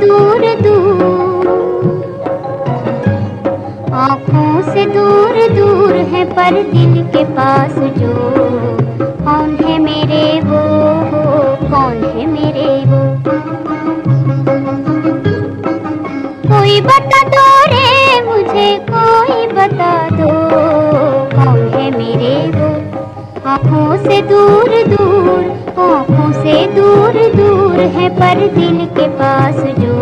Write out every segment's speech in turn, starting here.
दूर दूर। आँखों से दूर दूर है पर दिल के पास जो। कौन है मेरे वो दूर दूर, आँखों से दूर दूर है पर दिल के पास जो।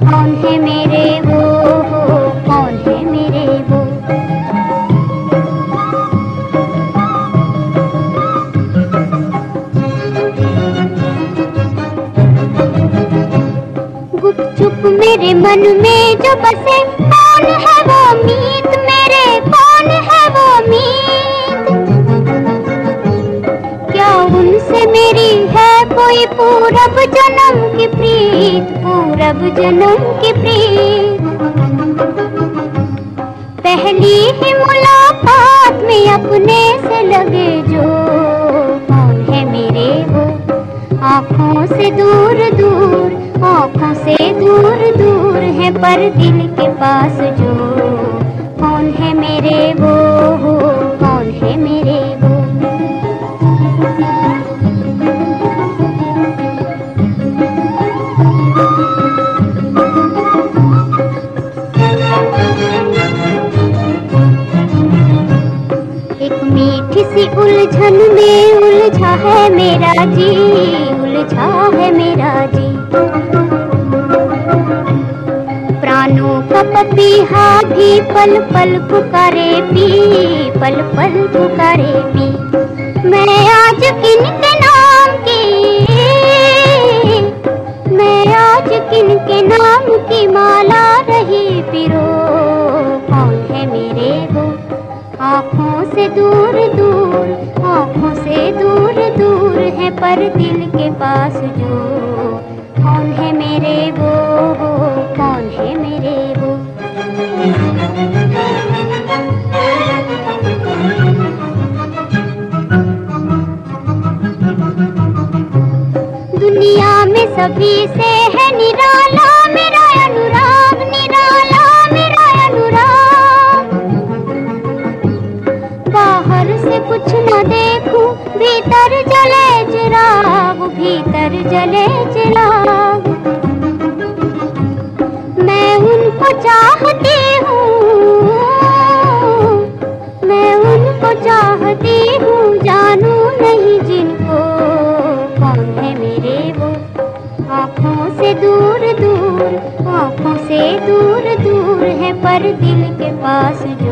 कौन है मेरे वो, कौन है मेरे वो? गुपचुप मेरे मन में जो बसे, कौन है वो मीत कोई पूरब जन्म की प्रीत, पूरब जन्म की प्रीत। पहली ही मुलाकात में अपने से लगे जो, कौन है मेरे वो? आँखों से दूर दूर, आँखों से दूर दूर है पर दिल के पास जो, कौन है मेरे वो? एक मीठी सी उलझन में उलझा है मेरा जी, उलझा है मेरा जी। प्राणों का पपीहा भी पल पल पुकारे पी, पल पल पुकारे पी। मैं आज किन के नाम की, मैं आज किन के नाम की माला आँखों से दूर दूर, आँखों से दूर दूर है पर दिल के पास जो। कौन है मेरे वो, कौन है मेरे वो? दुनिया में सभी से है निराला मेरा भीतर जले चिराग, भीतर जले चिराग। मैं उनको चाहती हूँ, मैं उनको चाहती हूँ, जानू नहीं जिनको, कौन है मेरे वो? आँखों से दूर दूर, आँखों से दूर दूर है पर दिल के पास जो